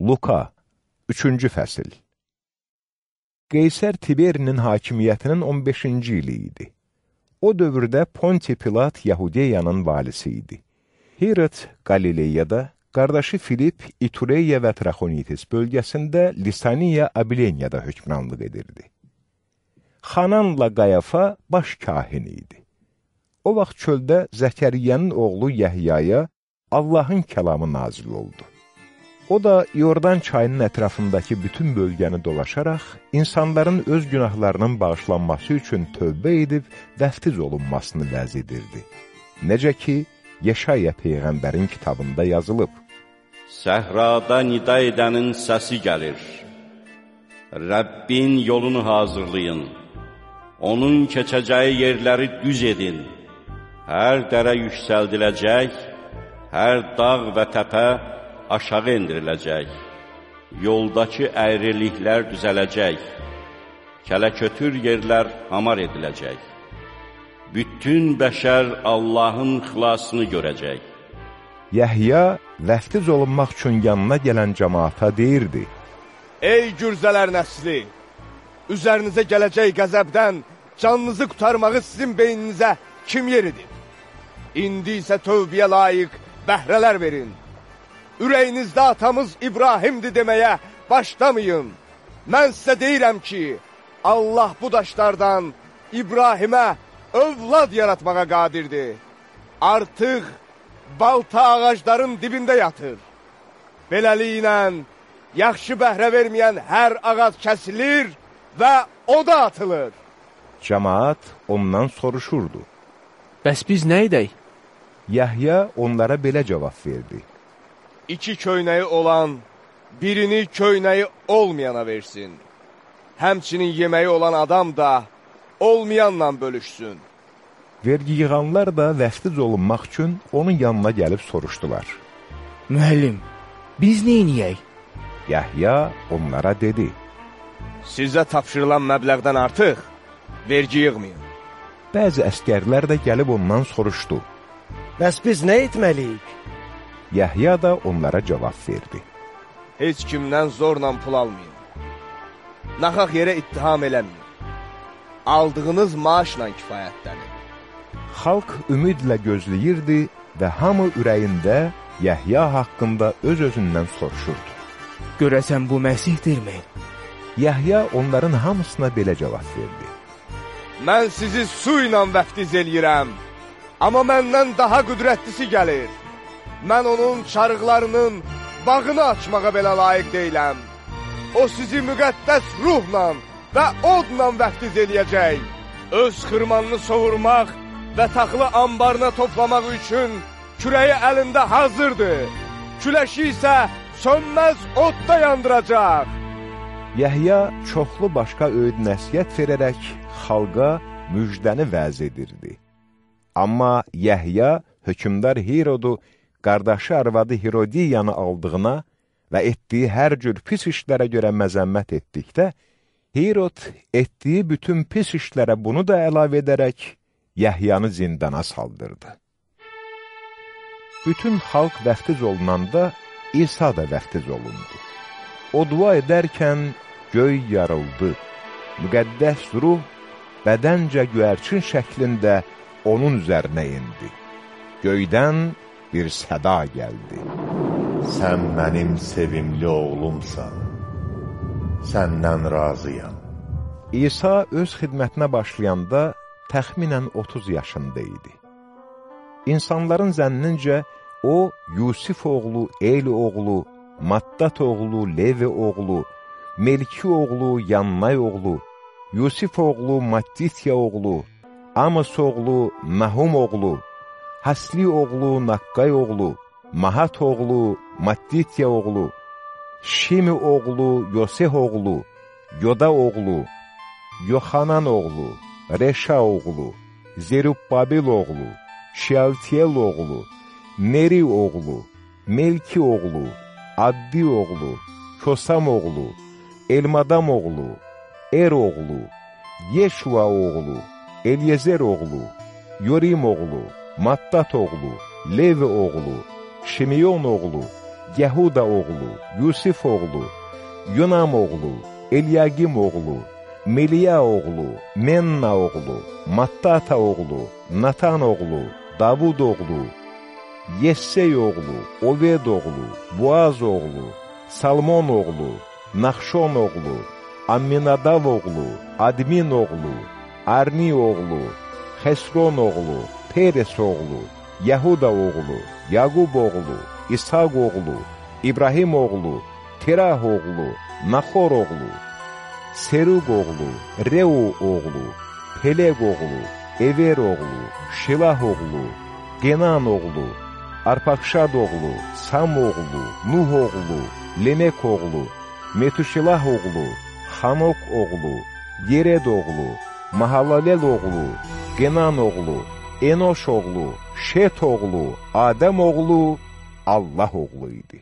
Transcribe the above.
Luka 3-cü fəsil Qeysər Tiberinin hakimiyyətinin 15-ci ili idi. O dövrdə Ponti Pilat Yahudiyanın valisi idi. Herod Qalileyada, qardaşı Filip İtureya və Traxonitis bölgəsində Lisaniya Abileniyada hökmranlıq edirdi. Xananla Qayafa baş kahin idi. O vaxt çöldə Zəkəriyyənin oğlu Yəhyaya Allahın kəlamı nazil oldu. O da Yordan çayının ətrafındakı bütün bölgəni dolaşaraq, insanların öz günahlarının bağışlanması üçün tövbə edib, vəftiz olunmasını vəz edirdi. Necə ki, Yeşaya Peyğəmbərin kitabında yazılıb. Səhrada nida edənin səsi gəlir. Rəbbin yolunu hazırlayın. Onun keçəcəyi yerləri düz edin. Hər dərə yüksəldiləcək, hər dağ və təpə aşağı endiriləcək, yoldakı əyriliklər düzələcək, kələkötür yerlər hamar ediləcək. Bütün bəşər Allahın xilasını görəcək. Yəhya vəftiz olunmaq üçün yanına gələn cəmaata deyirdi, Ey gürzələr nəsli! Üzərinizə gələcək qəzəbdən canınızı qutarmağı sizin beyninizə kim yeridir? İndi isə tövbiyə layiq bəhrələr verin ürəyinizdə atamız İbrahimdir deməyə başlamayın. Mən sizə deyirəm ki, Allah bu daşlardan İbrahimə övlad yaratmağa qadirdir. Artıq balta ağacların dibində yatır. Beləliklə, yaxşı bəhrə verməyən hər ağac kəsilir və oda atılır. Cəmaat ondan soruşurdu. Bəs biz nə edək? Yəhya onlara belə cavab verdi iki köynəyi olan birini köynəyi olmayana versin. Həmçinin yeməyi olan adam da olmayanla bölüşsün. Vergi yığanlar da vəftiz olunmaq üçün onun yanına gəlib soruşdular. Müəllim, biz neyniyək? Yəhya onlara dedi. Sizə tapşırılan məbləğdən artıq vergi yığmayın. Bəzi əskərlər də gəlib ondan soruşdu. Bəs biz nə etməliyik? Yəhya da onlara cavab verdi. Heç kimdən zorla pul almayın. Naxaq yerə ittiham eləməyin. Aldığınız maaşla kifayətlənin. Xalq ümidlə gözləyirdi və hamı ürəyində Yəhya haqqında öz-özündən soruşurdu. Görəsən bu Məsihdirmi? Yəhya onların hamısına belə cavab verdi. Mən sizi su ilə vəftiz eləyirəm, amma məndən daha qüdrətlisi gəlir mən onun çarıqlarının bağını açmağa belə layiq deyiləm. O sizi müqəddəs ruhla və odla vəftiz eləyəcək. Öz xırmanını soğurmaq və taxılı ambarına toplamaq üçün kürəyi əlində hazırdır. Küləşi isə sönməz odda yandıracaq. Yəhya çoxlu başqa öyüd nəsiyyət verərək xalqa müjdəni vəz edirdi. Amma Yəhya hökümdar Herodu qardaşı arvadı Hirodiyanı aldığına və etdiyi hər cür pis işlərə görə məzəmmət etdikdə, Herod etdiyi bütün pis işlərə bunu da əlavə edərək Yəhyanı zindana saldırdı. Bütün xalq vəftiz olunanda İsa da vəftiz olundu. O dua edərkən göy yarıldı. Müqəddəs ruh bədəncə göyərçin şəklində onun üzərinə indi. Göydən bir səda gəldi. Sən mənim sevimli oğlumsan, səndən razıyam. İsa öz xidmətinə başlayanda təxminən 30 yaşında idi. İnsanların zənnincə o, Yusif oğlu, Eyli oğlu, Mattat oğlu, Levi oğlu, Melki oğlu, Yannay oğlu, Yusif oğlu, Mattitya oğlu, Amos oğlu, Nahum oğlu, Hasli oğlu Naqqay oğlu, Mahat oğlu Mattitya oğlu, Şimi oğlu Yoseh oğlu, Yoda oğlu, Yohanan oğlu, Reşa oğlu, Zerubbabil oğlu, Şialtiyel oğlu, Neri oğlu, Melki oğlu, Addi oğlu, Kosam oğlu, Elmadam oğlu, Er oğlu, Yeşua oğlu, Elyezer oğlu, Yorim oğlu, Mattat oğlu, Levi oğlu, Şimeyon oğlu, Yəhuda oğlu, Yusif oğlu, Yunam oğlu, Elyagim oğlu, Meliya oğlu, Menna oğlu, Mattata oğlu, Natan oğlu, Davud oğlu, Yessey oğlu, Oved oğlu, Boaz oğlu, Salmon oğlu, Naxşon oğlu, Amminadav oğlu, Admin oğlu, Arni oğlu, Xesron oğlu, Peres oğlu, Yahuda oğlu, Yaqub oğlu, İshaq oğlu, İbrahim oğlu, Terah oğlu, Naxor oğlu, Serug oğlu, Reu oğlu, Peleg oğlu, Ever oğlu, Şilah oğlu, Genan oğlu, Arpakşad oğlu, Sam oğlu, Nuh oğlu, Lemek oğlu, Metuşilah oğlu, Hanok oğlu, Yered oğlu, Mahalalel oğlu, Genan oğlu, Enoş oğlu, Şet oğlu, Adəm oğlu, Allah oğlu idi.